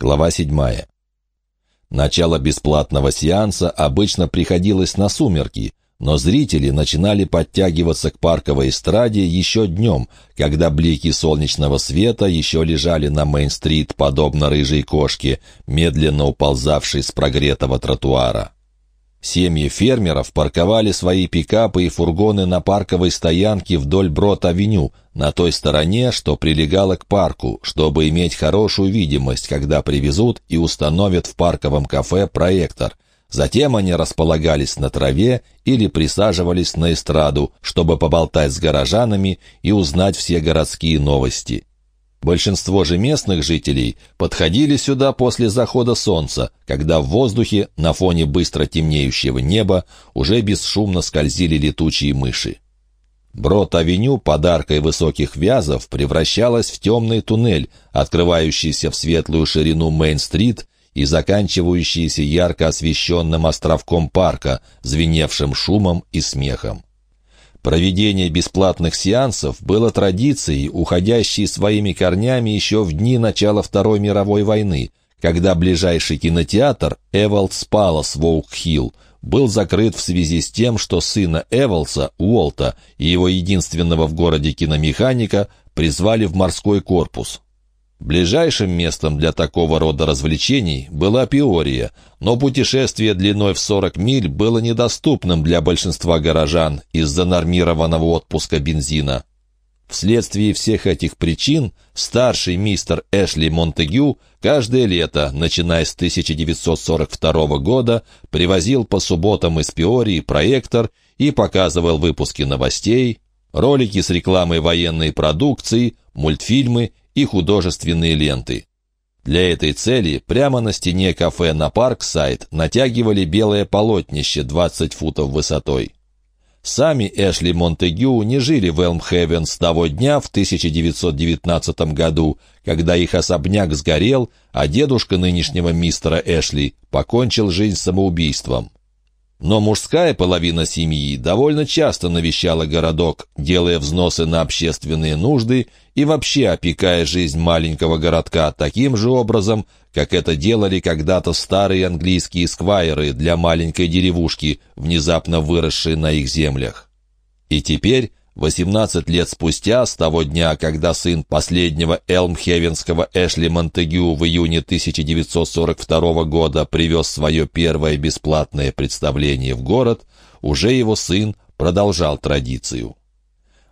Глава 7. Начало бесплатного сеанса обычно приходилось на сумерки, но зрители начинали подтягиваться к парковой эстраде еще днем, когда блики солнечного света еще лежали на Мейн-стрит, подобно рыжей кошке, медленно уползавшей с прогретого тротуара. Семьи фермеров парковали свои пикапы и фургоны на парковой стоянке вдоль Брод-авеню, на той стороне, что прилегала к парку, чтобы иметь хорошую видимость, когда привезут и установят в парковом кафе проектор. Затем они располагались на траве или присаживались на эстраду, чтобы поболтать с горожанами и узнать все городские новости. Большинство же местных жителей подходили сюда после захода солнца, когда в воздухе, на фоне быстро темнеющего неба, уже бесшумно скользили летучие мыши. Брод-авеню подаркой высоких вязов превращалась в темный туннель, открывающийся в светлую ширину Мейн-стрит и заканчивающийся ярко освещенным островком парка, звеневшим шумом и смехом. Проведение бесплатных сеансов было традицией, уходящей своими корнями еще в дни начала Второй мировой войны, когда ближайший кинотеатр Эволдс Палас в Оук-Хилл был закрыт в связи с тем, что сына Эволса, Уолта, и его единственного в городе киномеханика призвали в морской корпус. Ближайшим местом для такого рода развлечений была Пиория, но путешествие длиной в 40 миль было недоступным для большинства горожан из-за нормированного отпуска бензина. Вследствие всех этих причин старший мистер Эшли Монтегю каждое лето, начиная с 1942 года, привозил по субботам из Пиории проектор и показывал выпуски новостей, ролики с рекламой военной продукции, мультфильмы и художественные ленты. Для этой цели прямо на стене кафе на Парксайд натягивали белое полотнище 20 футов высотой. Сами Эшли Монтегю не жили в Элмхевен с того дня в 1919 году, когда их особняк сгорел, а дедушка нынешнего мистера Эшли покончил жизнь самоубийством. Но мужская половина семьи довольно часто навещала городок, делая взносы на общественные нужды и вообще опекая жизнь маленького городка таким же образом, как это делали когда-то старые английские сквайры для маленькой деревушки, внезапно выросшей на их землях. И теперь 18 лет спустя, с того дня, когда сын последнего Элмхевенского Эшли Монтегю в июне 1942 года привез свое первое бесплатное представление в город, уже его сын продолжал традицию.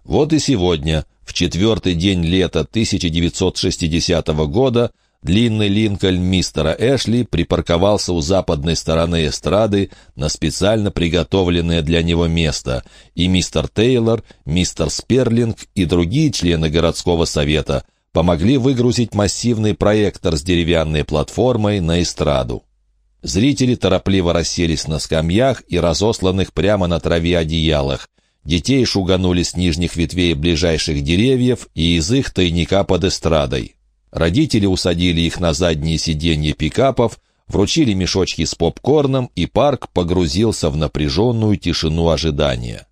Вот и сегодня, в четвертый день лета 1960 года, Длинный Линкольн мистера Эшли припарковался у западной стороны эстрады на специально приготовленное для него место, и мистер Тейлор, мистер Сперлинг и другие члены городского совета помогли выгрузить массивный проектор с деревянной платформой на эстраду. Зрители торопливо расселись на скамьях и разосланных прямо на траве одеялах. Детей шуганули с нижних ветвей ближайших деревьев и из их тайника под эстрадой. Родители усадили их на задние сиденья пикапов, вручили мешочки с попкорном, и парк погрузился в напряженную тишину ожидания.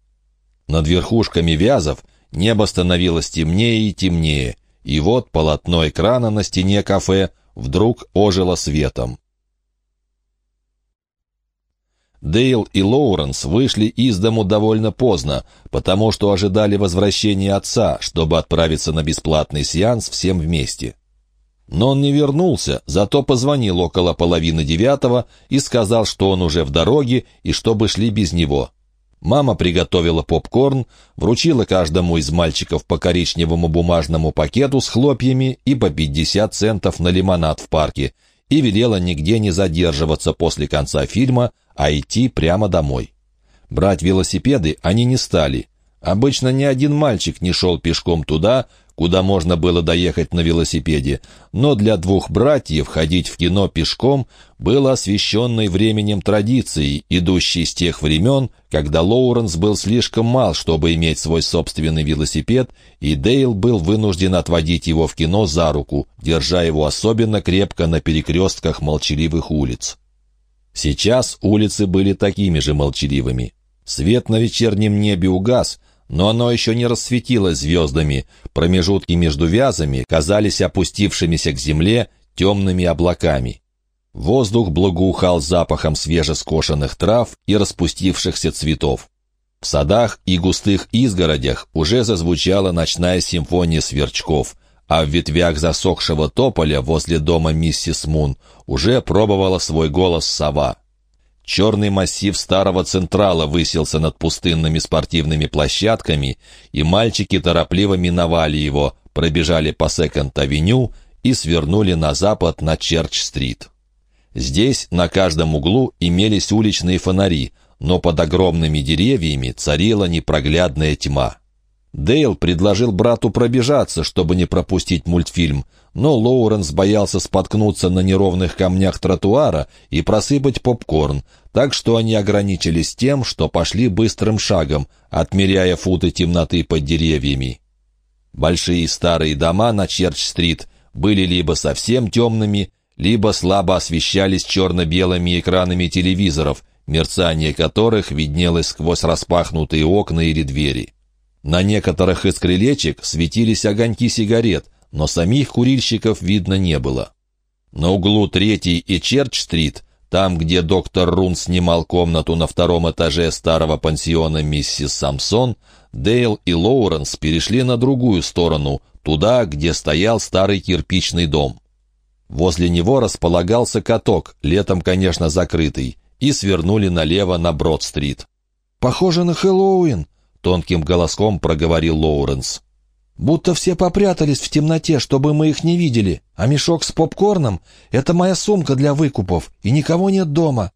Над верхушками вязов небо становилось темнее и темнее, и вот полотно экрана на стене кафе вдруг ожило светом. Дейл и Лоуренс вышли из дому довольно поздно, потому что ожидали возвращения отца, чтобы отправиться на бесплатный сеанс всем вместе. Но он не вернулся, зато позвонил около половины девятого и сказал, что он уже в дороге и чтобы шли без него. Мама приготовила попкорн, вручила каждому из мальчиков по коричневому бумажному пакету с хлопьями и по 50 центов на лимонад в парке и велела нигде не задерживаться после конца фильма, а идти прямо домой. Брать велосипеды они не стали. Обычно ни один мальчик не шел пешком туда, куда можно было доехать на велосипеде, но для двух братьев ходить в кино пешком было освещенной временем традицией, идущей с тех времен, когда Лоуренс был слишком мал, чтобы иметь свой собственный велосипед, и Дейл был вынужден отводить его в кино за руку, держа его особенно крепко на перекрестках молчаливых улиц. Сейчас улицы были такими же молчаливыми. Свет на вечернем небе угас, но оно еще не рассветилось звездами, промежутки между вязами казались опустившимися к земле, темными облаками. Воздух благоухал запахом свежескошенных трав и распустившихся цветов. В садах и густых изгородях уже зазвучала ночная симфония сверчков, а в ветвях засохшего тополя возле дома миссис Мун уже пробовала свой голос сова. Черный массив старого Централа высился над пустынными спортивными площадками, и мальчики торопливо миновали его, пробежали по Секонд-авеню и свернули на запад на Черч-стрит. Здесь на каждом углу имелись уличные фонари, но под огромными деревьями царила непроглядная тьма. Дейл предложил брату пробежаться, чтобы не пропустить мультфильм, но Лоуренс боялся споткнуться на неровных камнях тротуара и просыпать попкорн, так что они ограничились тем, что пошли быстрым шагом, отмеряя футы темноты под деревьями. Большие старые дома на Черч-стрит были либо совсем темными, либо слабо освещались черно-белыми экранами телевизоров, мерцание которых виднелось сквозь распахнутые окна или двери. На некоторых из крылечек светились огоньки сигарет, но самих курильщиков видно не было. На углу Третьей и Черч-стрит, там, где доктор Рун снимал комнату на втором этаже старого пансиона миссис Самсон, Дейл и Лоуренс перешли на другую сторону, туда, где стоял старый кирпичный дом. Возле него располагался каток, летом, конечно, закрытый, и свернули налево на Брод-стрит. «Похоже на Хэллоуин», — тонким голоском проговорил Лоуренс. «Будто все попрятались в темноте, чтобы мы их не видели, а мешок с попкорном — это моя сумка для выкупов, и никого нет дома».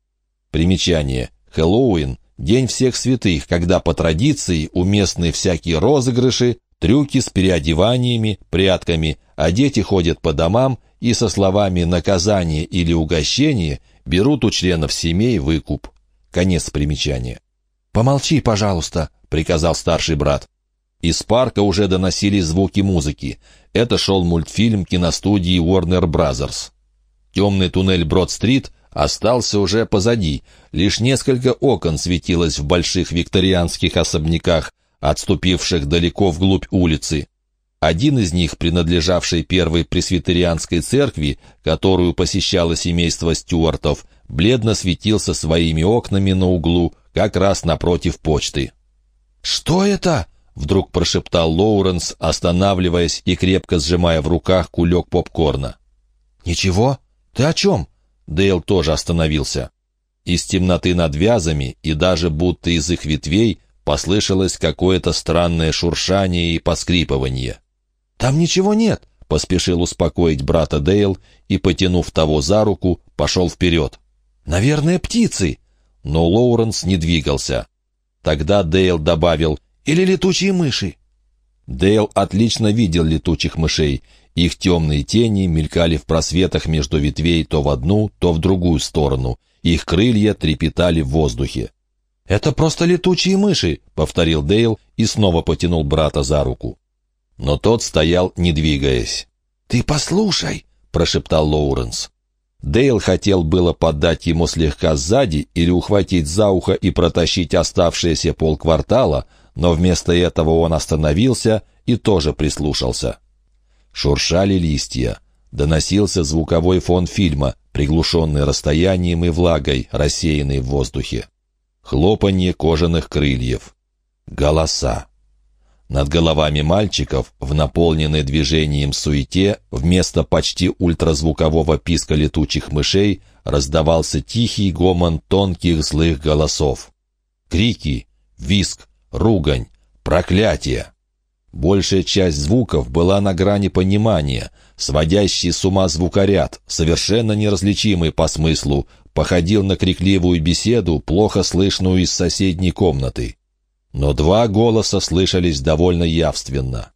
Примечание. Хэллоуин — день всех святых, когда по традиции уместны всякие розыгрыши, трюки с переодеваниями, прятками, а дети ходят по домам и со словами «наказание» или «угощение» берут у членов семей выкуп. Конец примечания. «Помолчи, пожалуйста», — приказал старший брат. Из парка уже доносились звуки музыки. Это шел мультфильм киностудии Warner Brothers. Темный туннель Брод-стрит остался уже позади. Лишь несколько окон светилось в больших викторианских особняках, отступивших далеко вглубь улицы. Один из них, принадлежавший первой пресвитерианской церкви, которую посещало семейство Стюартов, бледно светился своими окнами на углу, как раз напротив почты. «Что это?» — вдруг прошептал Лоуренс, останавливаясь и крепко сжимая в руках кулек попкорна. «Ничего? Ты о чем?» Дейл тоже остановился. Из темноты над вязами и даже будто из их ветвей послышалось какое-то странное шуршание и поскрипывание. «Там ничего нет», — поспешил успокоить брата Дейл и, потянув того за руку, пошел вперед. «Наверное, птицы». Но Лоуренс не двигался. Тогда Дейл добавил «Или летучие мыши». Дейл отлично видел летучих мышей. Их темные тени мелькали в просветах между ветвей то в одну, то в другую сторону. Их крылья трепетали в воздухе. «Это просто летучие мыши», — повторил Дейл и снова потянул брата за руку но тот стоял, не двигаясь. «Ты послушай!» — прошептал Лоуренс. Дейл хотел было поддать ему слегка сзади или ухватить за ухо и протащить оставшиеся полквартала, но вместо этого он остановился и тоже прислушался. Шуршали листья. Доносился звуковой фон фильма, приглушенный расстоянием и влагой, рассеянный в воздухе. Хлопанье кожаных крыльев. Голоса. Над головами мальчиков, в наполненной движением суете, вместо почти ультразвукового писка летучих мышей, раздавался тихий гомон тонких злых голосов. Крики, виск, ругань, проклятие. Большая часть звуков была на грани понимания. Сводящий с ума звукоряд, совершенно неразличимый по смыслу, походил на крикливую беседу, плохо слышную из соседней комнаты. Но два голоса слышались довольно явственно.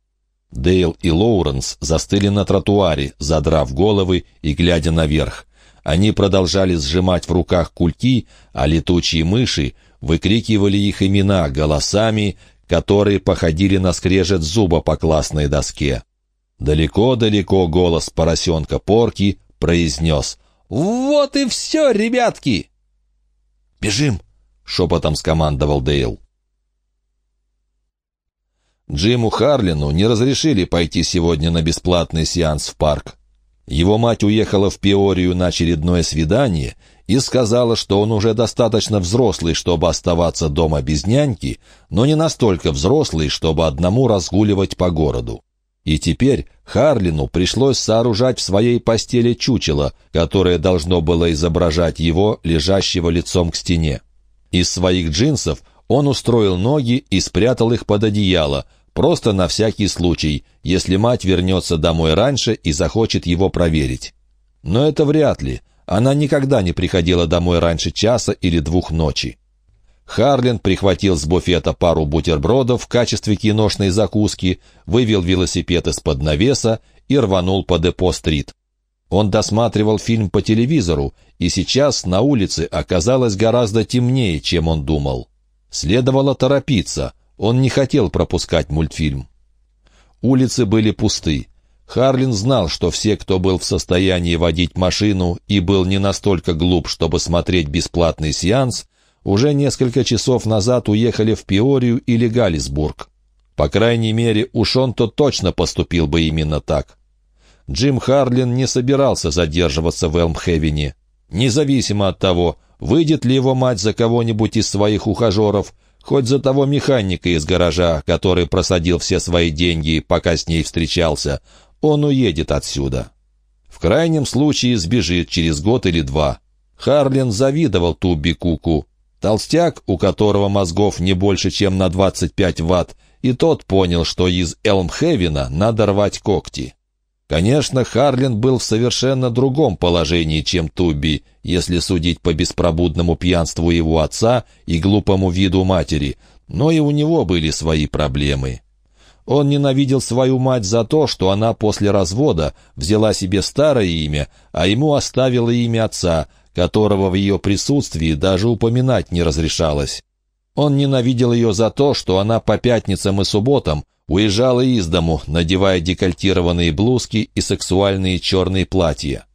Дейл и Лоуренс застыли на тротуаре, задрав головы и глядя наверх. Они продолжали сжимать в руках кульки, а летучие мыши выкрикивали их имена голосами, которые походили на скрежет зуба по классной доске. Далеко-далеко голос поросенка Порки произнес «Вот и все, ребятки!» «Бежим!» — шепотом скомандовал Дейл. Джиму Харлину не разрешили пойти сегодня на бесплатный сеанс в парк. Его мать уехала в Пиорию на очередное свидание и сказала, что он уже достаточно взрослый, чтобы оставаться дома без няньки, но не настолько взрослый, чтобы одному разгуливать по городу. И теперь Харлину пришлось сооружать в своей постели чучело, которое должно было изображать его, лежащего лицом к стене. Из своих джинсов он устроил ноги и спрятал их под одеяло, просто на всякий случай, если мать вернется домой раньше и захочет его проверить. Но это вряд ли. Она никогда не приходила домой раньше часа или двух ночи. Харлин прихватил с буфета пару бутербродов в качестве киношной закуски, вывел велосипед из-под навеса и рванул по Депо-стрит. Он досматривал фильм по телевизору, и сейчас на улице оказалось гораздо темнее, чем он думал. Следовало торопиться, он не хотел пропускать мультфильм. Улицы были пусты. Харлин знал, что все, кто был в состоянии водить машину и был не настолько глуп, чтобы смотреть бесплатный сеанс, уже несколько часов назад уехали в Пиорию или Галисбург. По крайней мере, уж он-то точно поступил бы именно так. Джим Харлин не собирался задерживаться в Элмхевене. Независимо от того, выйдет ли его мать за кого-нибудь из своих ухажеров, хоть за того механика из гаража, который просадил все свои деньги, пока с ней встречался, он уедет отсюда. В крайнем случае сбежит через год или два. Харлин завидовал Тубби Куку. Толстяк, у которого мозгов не больше, чем на 25 ватт, и тот понял, что из Элмхевена надо рвать когти. Конечно, Харлин был в совершенно другом положении, чем Тубби, если судить по беспробудному пьянству его отца и глупому виду матери, но и у него были свои проблемы. Он ненавидел свою мать за то, что она после развода взяла себе старое имя, а ему оставила имя отца, которого в ее присутствии даже упоминать не разрешалось. Он ненавидел ее за то, что она по пятницам и субботам уезжала из дому, надевая декольтированные блузки и сексуальные черные платья.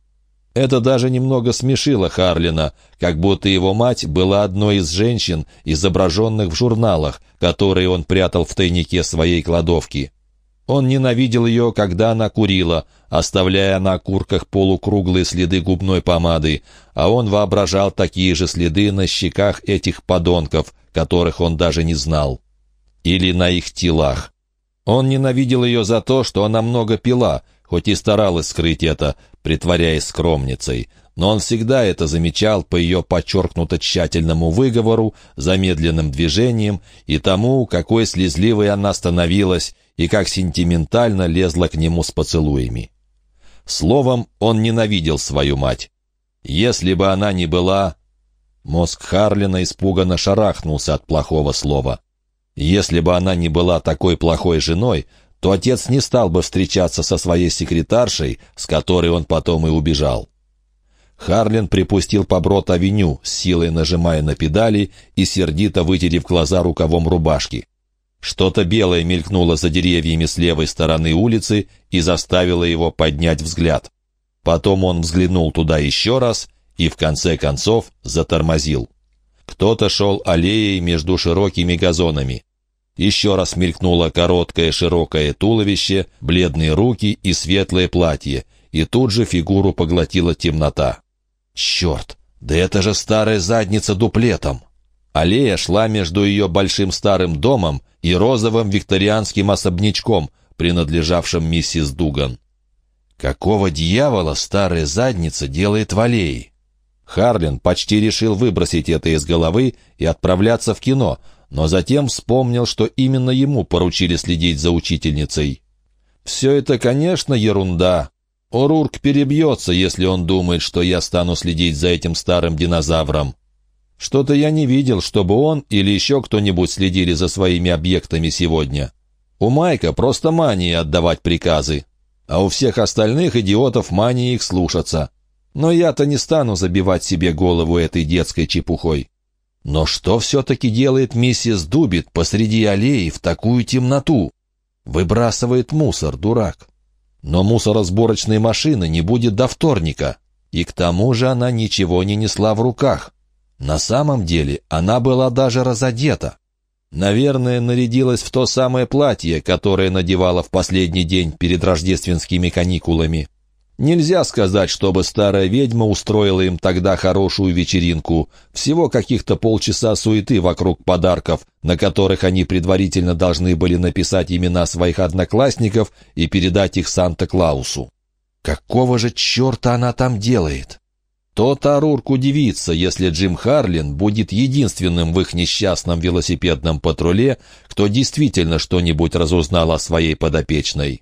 Это даже немного смешило Харлина, как будто его мать была одной из женщин, изображенных в журналах, которые он прятал в тайнике своей кладовки. Он ненавидел ее, когда она курила, оставляя на окурках полукруглые следы губной помады, а он воображал такие же следы на щеках этих подонков, которых он даже не знал. Или на их телах. Он ненавидел ее за то, что она много пила, хоть и старалась скрыть это, притворяясь скромницей, но он всегда это замечал по ее подчеркнуто тщательному выговору, замедленным движениям и тому, какой слезливой она становилась, и как сентиментально лезла к нему с поцелуями. Словом, он ненавидел свою мать. Если бы она не была... Мозг Харлина испуганно шарахнулся от плохого слова. Если бы она не была такой плохой женой, то отец не стал бы встречаться со своей секретаршей, с которой он потом и убежал. Харлин припустил по брод-авеню, силой нажимая на педали и сердито вытерев глаза рукавом рубашки. Что-то белое мелькнуло за деревьями с левой стороны улицы и заставило его поднять взгляд. Потом он взглянул туда еще раз и в конце концов затормозил. Кто-то шел аллеей между широкими газонами. Еще раз мелькнуло короткое широкое туловище, бледные руки и светлое платье, и тут же фигуру поглотила темнота. «Черт! Да это же старая задница дуплетом!» Аллея шла между ее большим старым домом и розовым викторианским особнячком, принадлежавшим миссис Дуган. Какого дьявола старая задница делает в аллее? Харлин почти решил выбросить это из головы и отправляться в кино, но затем вспомнил, что именно ему поручили следить за учительницей. «Все это, конечно, ерунда. Орурк перебьется, если он думает, что я стану следить за этим старым динозавром. Что-то я не видел, чтобы он или еще кто-нибудь следили за своими объектами сегодня. У Майка просто мания отдавать приказы, а у всех остальных идиотов мания их слушаться. Но я-то не стану забивать себе голову этой детской чепухой. Но что все-таки делает миссис Дубит посреди аллеи в такую темноту? Выбрасывает мусор, дурак. Но мусоросборочной машины не будет до вторника. И к тому же она ничего не несла в руках. На самом деле она была даже разодета. Наверное, нарядилась в то самое платье, которое надевала в последний день перед рождественскими каникулами. Нельзя сказать, чтобы старая ведьма устроила им тогда хорошую вечеринку. Всего каких-то полчаса суеты вокруг подарков, на которых они предварительно должны были написать имена своих одноклассников и передать их Санта-Клаусу. Какого же черта она там делает? Тот Арурк удивится, если Джим Харлин будет единственным в их несчастном велосипедном патруле, кто действительно что-нибудь разузнал о своей подопечной.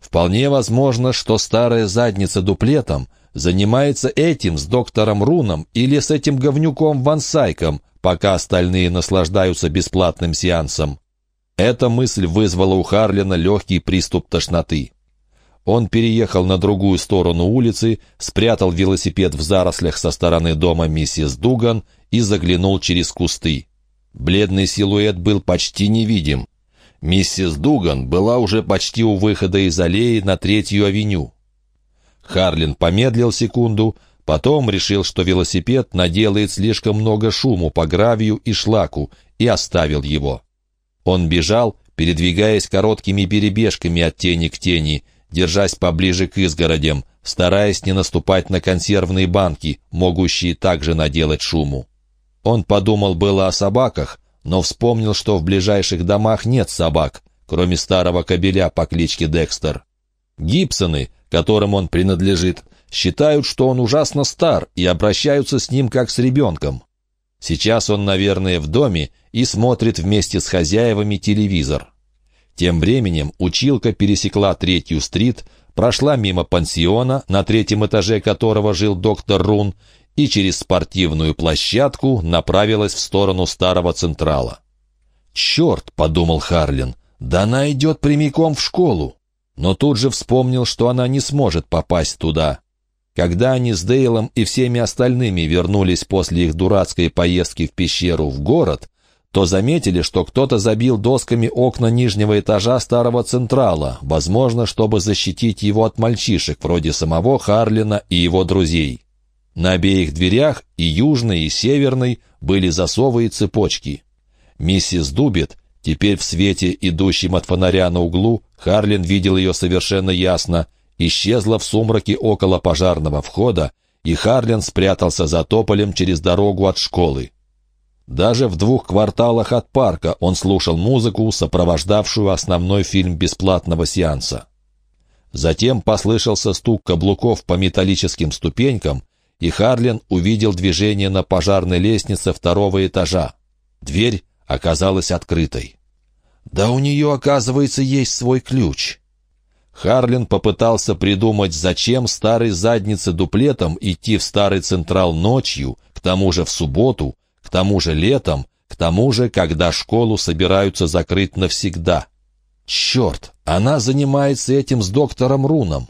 Вполне возможно, что старая задница дуплетом занимается этим с доктором Руном или с этим говнюком Вансайком, пока остальные наслаждаются бесплатным сеансом. Эта мысль вызвала у Харлина легкий приступ тошноты. Он переехал на другую сторону улицы, спрятал велосипед в зарослях со стороны дома миссис Дуган и заглянул через кусты. Бледный силуэт был почти невидим. Миссис Дуган была уже почти у выхода из аллеи на Третью авеню. Харлин помедлил секунду, потом решил, что велосипед наделает слишком много шуму по гравию и шлаку, и оставил его. Он бежал, передвигаясь короткими перебежками от тени к тени, держась поближе к изгородям, стараясь не наступать на консервные банки, могущие также наделать шуму. Он подумал было о собаках, но вспомнил, что в ближайших домах нет собак, кроме старого кобеля по кличке Декстер. Гибсоны, которым он принадлежит, считают, что он ужасно стар и обращаются с ним как с ребенком. Сейчас он, наверное, в доме и смотрит вместе с хозяевами телевизор. Тем временем училка пересекла Третью стрит, прошла мимо пансиона, на третьем этаже которого жил доктор Рун, и через спортивную площадку направилась в сторону старого Централа. «Черт!» — подумал Харлин. «Да она идет прямиком в школу!» Но тут же вспомнил, что она не сможет попасть туда. Когда они с Дейлом и всеми остальными вернулись после их дурацкой поездки в пещеру в город, то заметили, что кто-то забил досками окна нижнего этажа старого Централа, возможно, чтобы защитить его от мальчишек, вроде самого Харлина и его друзей. На обеих дверях, и южной, и северной, были засовы и цепочки. Миссис Дубит, теперь в свете, идущем от фонаря на углу, Харлин видел ее совершенно ясно, исчезла в сумраке около пожарного входа, и Харлин спрятался за тополем через дорогу от школы. Даже в двух кварталах от парка он слушал музыку, сопровождавшую основной фильм бесплатного сеанса. Затем послышался стук каблуков по металлическим ступенькам, и Харлин увидел движение на пожарной лестнице второго этажа. Дверь оказалась открытой. «Да у нее, оказывается, есть свой ключ». Харлин попытался придумать, зачем старой заднице дуплетом идти в старый Централ ночью, к тому же в субботу, к тому же летом, к тому же, когда школу собираются закрыть навсегда. Черт, она занимается этим с доктором Руном.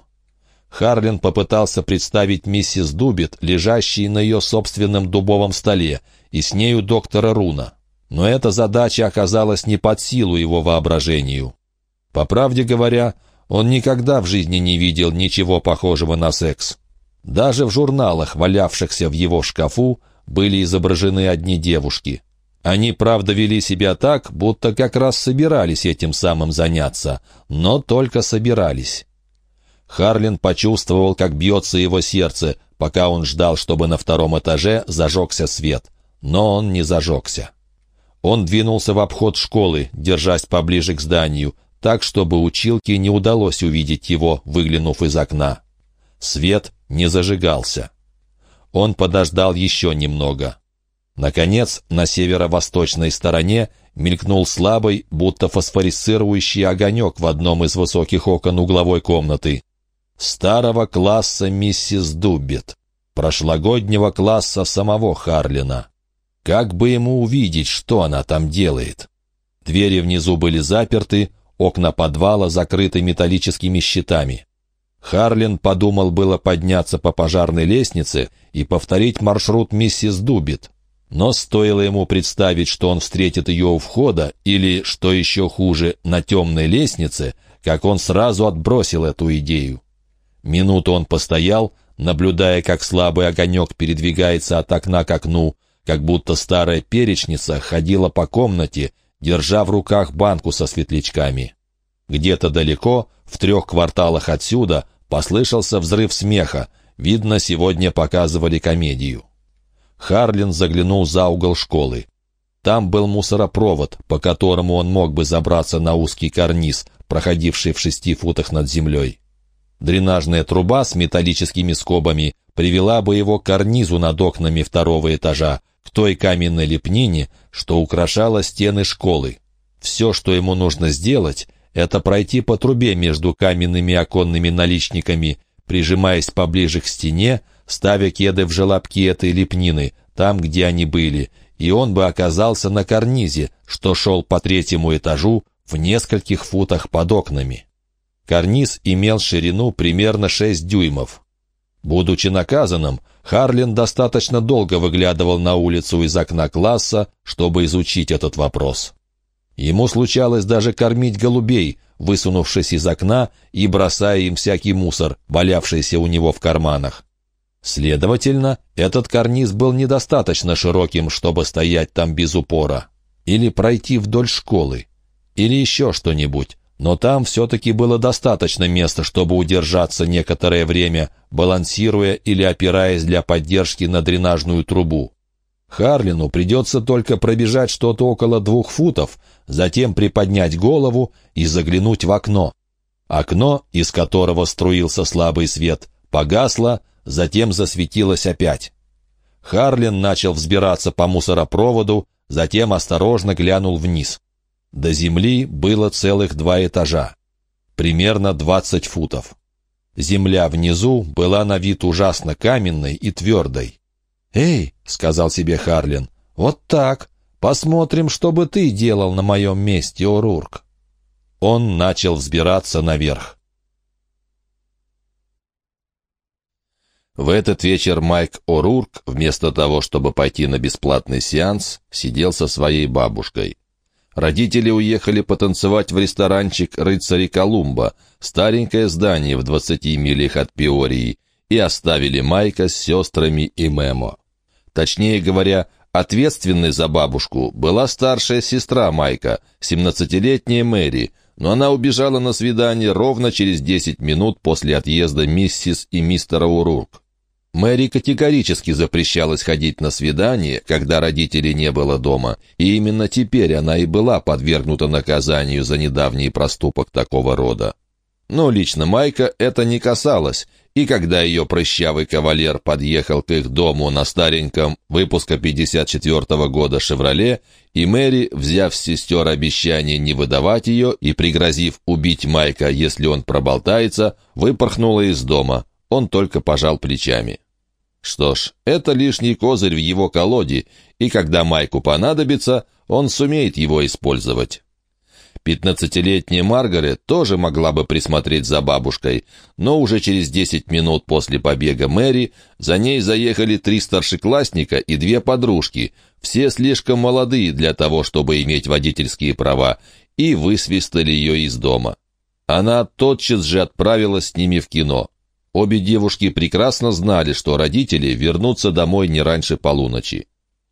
Харлин попытался представить миссис Дубит, лежащей на ее собственном дубовом столе, и с нею доктора Руна. Но эта задача оказалась не под силу его воображению. По правде говоря, он никогда в жизни не видел ничего похожего на секс. Даже в журналах, валявшихся в его шкафу, были изображены одни девушки. Они, правда, вели себя так, будто как раз собирались этим самым заняться, но только собирались. Харлин почувствовал, как бьется его сердце, пока он ждал, чтобы на втором этаже зажегся свет. Но он не зажегся. Он двинулся в обход школы, держась поближе к зданию, так, чтобы училке не удалось увидеть его, выглянув из окна. Свет не зажигался. Он подождал еще немного. Наконец, на северо-восточной стороне мелькнул слабый, будто фосфорисцирующий огонек в одном из высоких окон угловой комнаты старого класса миссис Дуббит, прошлогоднего класса самого Харлина. Как бы ему увидеть, что она там делает? Двери внизу были заперты, окна подвала закрыты металлическими щитами. Харлин подумал было подняться по пожарной лестнице и повторить маршрут миссис Дубит. Но стоило ему представить, что он встретит ее у входа или, что еще хуже, на темной лестнице, как он сразу отбросил эту идею. Минуту он постоял, наблюдая, как слабый огонек передвигается от окна к окну, как будто старая перечница ходила по комнате, держа в руках банку со светлячками. Где-то далеко, в трех кварталах отсюда, Послышался взрыв смеха. Видно, сегодня показывали комедию. Харлин заглянул за угол школы. Там был мусоропровод, по которому он мог бы забраться на узкий карниз, проходивший в шести футах над землей. Дренажная труба с металлическими скобами привела бы его к карнизу над окнами второго этажа, к той каменной лепнине, что украшала стены школы. Все, что ему нужно сделать, это пройти по трубе между каменными оконными наличниками, прижимаясь поближе к стене, ставя кеды в желобки этой лепнины, там, где они были, и он бы оказался на карнизе, что шел по третьему этажу в нескольких футах под окнами. Карниз имел ширину примерно 6 дюймов. Будучи наказанным, Харлин достаточно долго выглядывал на улицу из окна класса, чтобы изучить этот вопрос. Ему случалось даже кормить голубей, высунувшись из окна и бросая им всякий мусор, валявшийся у него в карманах. Следовательно, этот карниз был недостаточно широким, чтобы стоять там без упора. Или пройти вдоль школы. Или еще что-нибудь. Но там все-таки было достаточно места, чтобы удержаться некоторое время, балансируя или опираясь для поддержки на дренажную трубу. Харлину придется только пробежать что-то около двух футов, затем приподнять голову и заглянуть в окно. Окно, из которого струился слабый свет, погасло, затем засветилось опять. Харлин начал взбираться по мусоропроводу, затем осторожно глянул вниз. До земли было целых два этажа, примерно двадцать футов. Земля внизу была на вид ужасно каменной и твердой. «Эй!» — сказал себе Харлин. «Вот так! Посмотрим, что бы ты делал на моем месте, Орурк!» Он начал взбираться наверх. В этот вечер Майк О'Рурк, вместо того, чтобы пойти на бесплатный сеанс, сидел со своей бабушкой. Родители уехали потанцевать в ресторанчик «Рыцари Колумба», старенькое здание в 20 милях от Пиории, и оставили Майка с сестрами и Мемо. Точнее говоря, ответственной за бабушку была старшая сестра Майка, 17-летняя Мэри, но она убежала на свидание ровно через 10 минут после отъезда миссис и мистера Урурк. Мэри категорически запрещалось ходить на свидание, когда родителей не было дома, и именно теперь она и была подвергнута наказанию за недавний проступок такого рода. Но лично Майка это не касалось, и когда ее прыщавый кавалер подъехал к их дому на стареньком выпуска 54 -го года «Шевроле», и Мэри, взяв с сестер обещание не выдавать ее и пригрозив убить Майка, если он проболтается, выпорхнула из дома, он только пожал плечами. Что ж, это лишний козырь в его колоде, и когда Майку понадобится, он сумеет его использовать. Пятнадцатилетняя Маргарет тоже могла бы присмотреть за бабушкой, но уже через десять минут после побега Мэри за ней заехали три старшеклассника и две подружки, все слишком молодые для того, чтобы иметь водительские права, и высвистали ее из дома. Она тотчас же отправилась с ними в кино. Обе девушки прекрасно знали, что родители вернутся домой не раньше полуночи.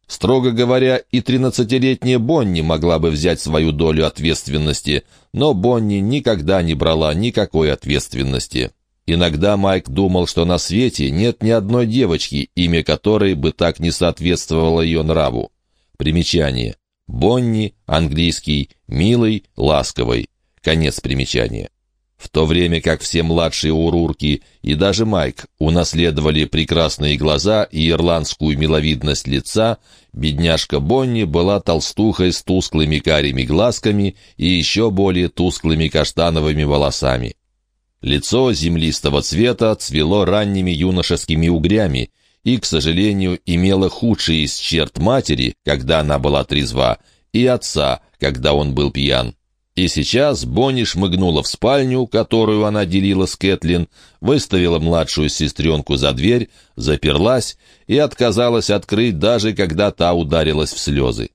Строго говоря, и тринадцатилетняя Бонни могла бы взять свою долю ответственности, но Бонни никогда не брала никакой ответственности. Иногда Майк думал, что на свете нет ни одной девочки, имя которой бы так не соответствовало ее нраву. Примечание. Бонни, английский, милый, ласковый. Конец примечания. В то время как все младшие урурки и даже Майк унаследовали прекрасные глаза и ирландскую миловидность лица, бедняжка Бонни была толстухой с тусклыми карими глазками и еще более тусклыми каштановыми волосами. Лицо землистого цвета цвело ранними юношескими угрями и, к сожалению, имело худшие из черт матери, когда она была трезва, и отца, когда он был пьян. И сейчас Бонни шмыгнула в спальню, которую она делила с Кэтлин, выставила младшую сестренку за дверь, заперлась и отказалась открыть, даже когда та ударилась в слезы.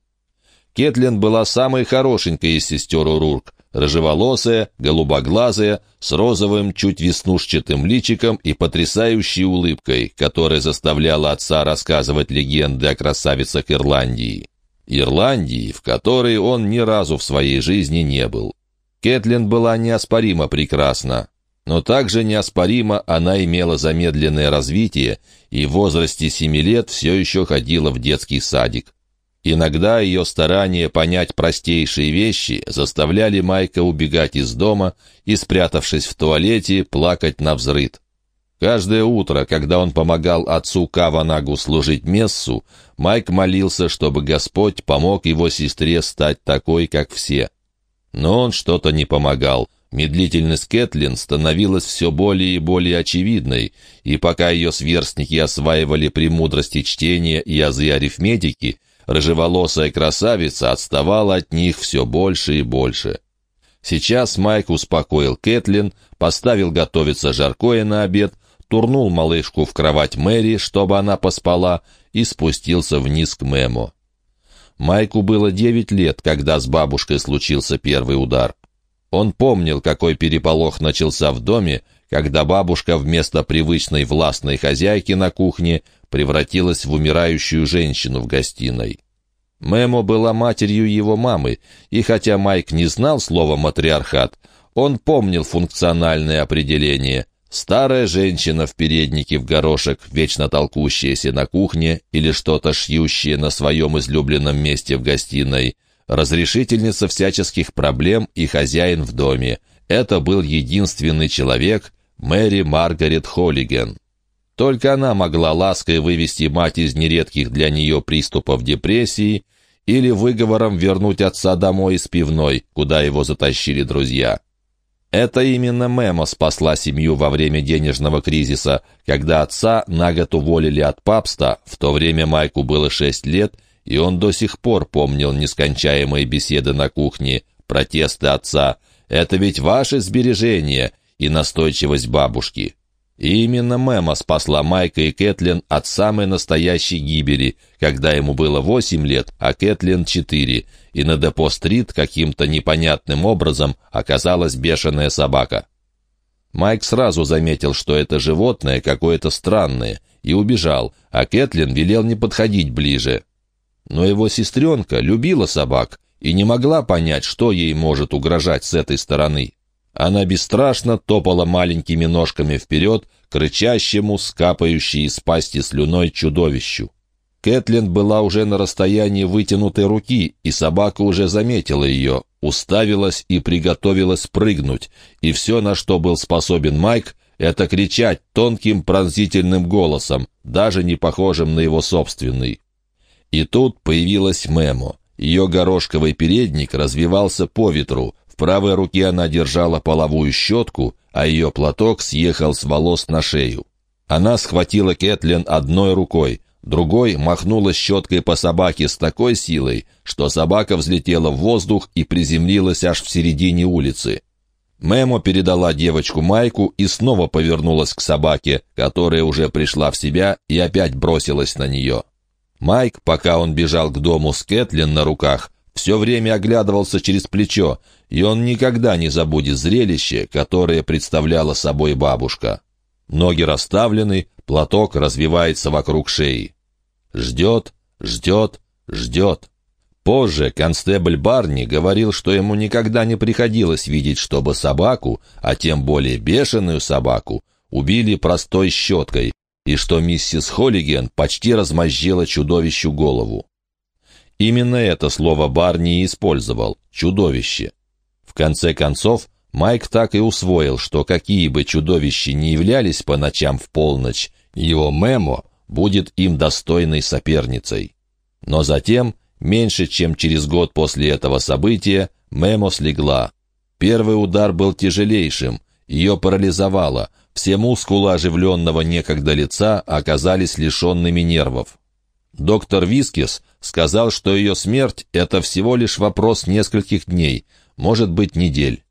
Кэтлин была самой хорошенькой из сестер Урурк, рыжеволосая, голубоглазая, с розовым, чуть веснушчатым личиком и потрясающей улыбкой, которая заставляла отца рассказывать легенды о красавицах Ирландии. Ирландии, в которой он ни разу в своей жизни не был. Кэтлин была неоспоримо прекрасна. Но также неоспоримо она имела замедленное развитие и в возрасте семи лет все еще ходила в детский садик. Иногда ее старания понять простейшие вещи заставляли Майка убегать из дома и, спрятавшись в туалете, плакать на взрыд. Каждое утро, когда он помогал отцу Каванагу служить мессу, Майк молился, чтобы Господь помог его сестре стать такой, как все. Но он что-то не помогал. Медлительность Кэтлин становилась все более и более очевидной, и пока ее сверстники осваивали премудрости чтения и азы арифметики, рыжеволосая красавица отставала от них все больше и больше. Сейчас Майк успокоил Кэтлин, поставил готовиться жаркое на обед, турнул малышку в кровать Мэри, чтобы она поспала, и спустился вниз к Мемо. Майку было девять лет, когда с бабушкой случился первый удар. Он помнил, какой переполох начался в доме, когда бабушка вместо привычной властной хозяйки на кухне превратилась в умирающую женщину в гостиной. Мемо была матерью его мамы, и хотя Майк не знал слова «матриархат», он помнил функциональное определение Старая женщина в переднике в горошек, вечно толкущаяся на кухне или что-то шьющее на своем излюбленном месте в гостиной. Разрешительница всяческих проблем и хозяин в доме. Это был единственный человек, Мэри Маргарет Холлиген. Только она могла лаской вывести мать из нередких для нее приступов депрессии или выговором вернуть отца домой из пивной, куда его затащили друзья. Это именно Мемо спасла семью во время денежного кризиса, когда отца на год уволили от папста, в то время Майку было шесть лет, и он до сих пор помнил нескончаемые беседы на кухне, протесты отца. «Это ведь ваши сбережения!» и настойчивость бабушки. И именно Мэма спасла Майка и Кэтлин от самой настоящей гибели, когда ему было восемь лет, а Кэтлин — четыре, и на Депо-стрит каким-то непонятным образом оказалась бешеная собака. Майк сразу заметил, что это животное какое-то странное, и убежал, а Кэтлин велел не подходить ближе. Но его сестренка любила собак и не могла понять, что ей может угрожать с этой стороны. Она бесстрашно топала маленькими ножками вперед к рычащему, скапающей из пасти слюной чудовищу. Кэтлин была уже на расстоянии вытянутой руки, и собака уже заметила ее, уставилась и приготовилась прыгнуть, и все, на что был способен Майк, это кричать тонким пронзительным голосом, даже не похожим на его собственный. И тут появилась Мемо. Ее горошковый передник развивался по ветру, в правой руке она держала половую щетку, а ее платок съехал с волос на шею. Она схватила Кэтлин одной рукой, другой махнула щеткой по собаке с такой силой, что собака взлетела в воздух и приземлилась аж в середине улицы. Мемо передала девочку Майку и снова повернулась к собаке, которая уже пришла в себя и опять бросилась на нее. Майк, пока он бежал к дому с Кэтлин на руках, все время оглядывался через плечо, и он никогда не забудет зрелище, которое представляла собой бабушка. Ноги расставлены, платок развивается вокруг шеи. Ждет, ждет, ждет. Позже констебль Барни говорил, что ему никогда не приходилось видеть, чтобы собаку, а тем более бешеную собаку, убили простой щеткой, и что миссис Холлиген почти размозжила чудовищу голову. Именно это слово Барни и использовал — чудовище. В конце концов, Майк так и усвоил, что какие бы чудовища ни являлись по ночам в полночь, его Мемо будет им достойной соперницей. Но затем, меньше чем через год после этого события, Мемо слегла. Первый удар был тяжелейшим, ее парализовало, все мускулы оживленного некогда лица оказались лишенными нервов. Доктор Вискис сказал, что ее смерть — это всего лишь вопрос нескольких дней, может быть, недель.